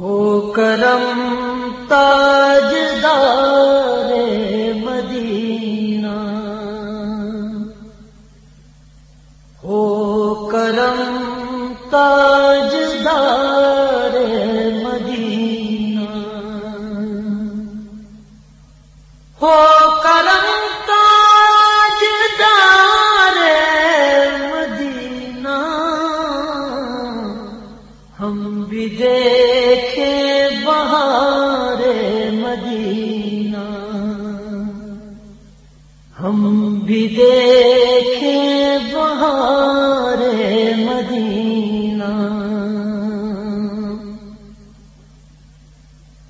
ہو کرم تاجدار مدینہ۔ ہو کرم تاج مدینہ۔ ہم بھی دیکھے بہار مدینہ۔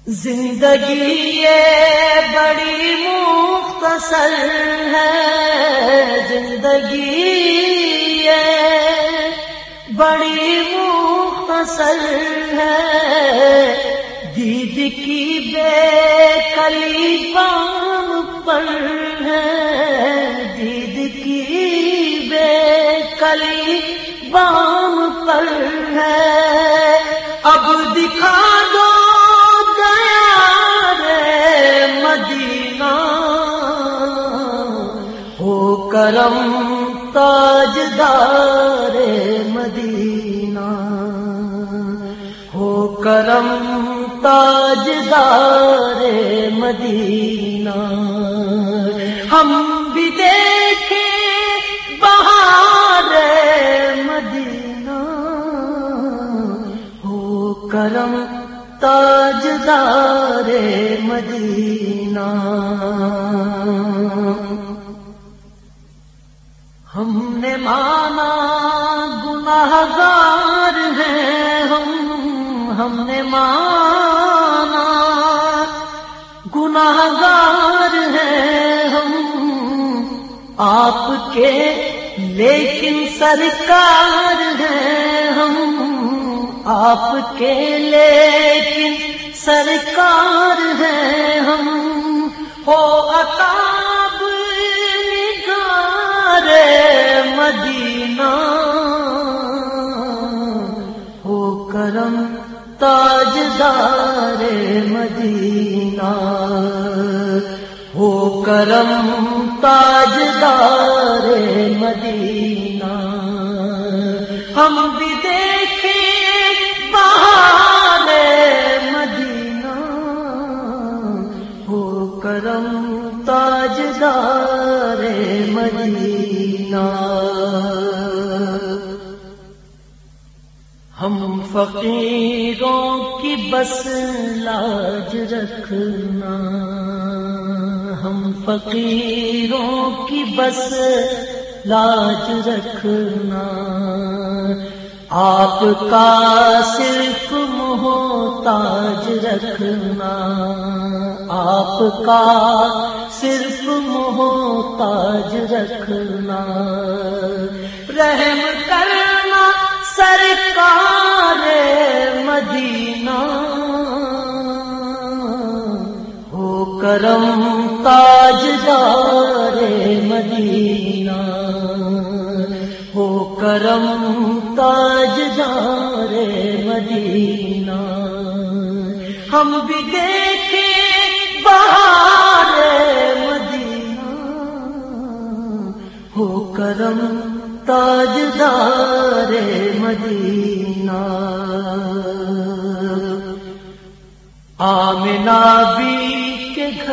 زندگی یہ بڑی مختصر ہے۔ زندگی یہ بڑی مختصر ہے۔ دید کی بے کلی بام پر ہے۔ دید کی بے کلی بام پر ہے۔ اب دکھا دو گیا رے مدینہ۔ ہو کرم تاجدار مدینہ۔ ہو کرم تاجدار مدینہ۔ ہم بھی دیکھے بہار مدینہ۔ ہو کرم تاجدار مدینہ۔ ہم نے مانا گناہ گار ہیں ہم ہم نے مانا آپ کے، لیکن سرکار ہیں ہم۔ آپ کے، لیکن سرکار ہیں ہم۔ ہو اتاب نگار مدینہ۔ ہو کرم تاجدار مدینہ۔ ہو کرم تاجدار مدینہ۔ ہم بھی دیکھے بہار مدینہ۔ ہو کرم تاجدار مدینہ۔ ہم فقیروں کی بس لاج رکھنا۔ ہم فقیروں کی بس لاج رکھنا۔ آپ کا صرف محتاج رکھنا۔ آپ کا صرف محتاج رکھنا۔ رحم کرنا سرکار مدینہ۔ ہو کرم تاجدار مدینہ، ہو کرم تاجدار مدینہ۔ ہم بھی دیکھے بہار مدینہ۔ ہو کرم تاجدار مدینہ۔ آمنا بھی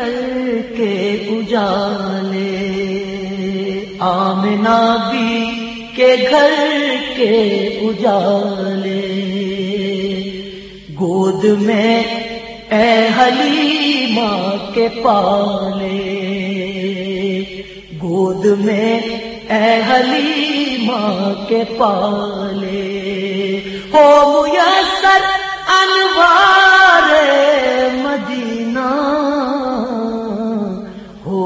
کے کے اجالے آمنا بھی کے گھر کے اجالے۔ گود میں اے حلیمہ کے پالے۔ گود میں اے حلیمہ کے پالے۔ ہو میسر انوار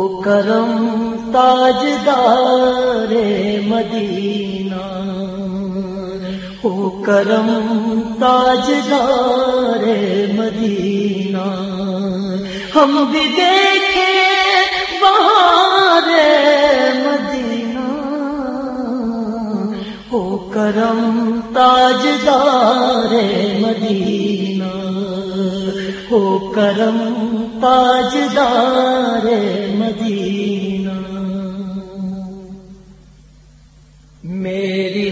کرم تاجدار مدینہ۔ ہو کرم تاجدار مدینہ۔ ہم بھی دیکھے بہار مدینہ۔ ہو کرم تاجدار مدینہ۔ ہو کرم تاجدار مدینہ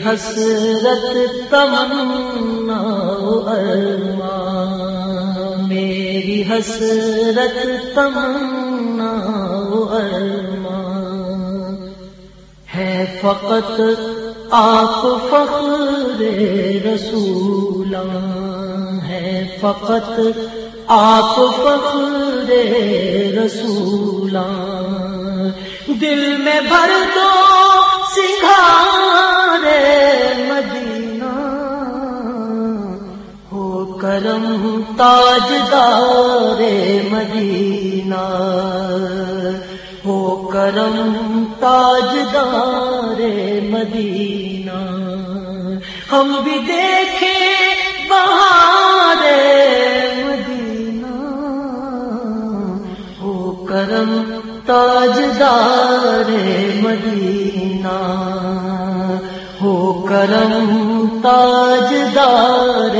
حسرت تمنا ارمان میری حسرت تمنا ارمان ہے فقط آپ فخر رسول ہے فقط آپ فخر رسول دل میں بھر دو تاجدار مدینہ، ہو کرم تاجدار مدینہ۔ ہم بھی دیکھیں بہار مدینہ۔ ہو کرم تاجدار مدینہ۔ ہو کرم تاجدار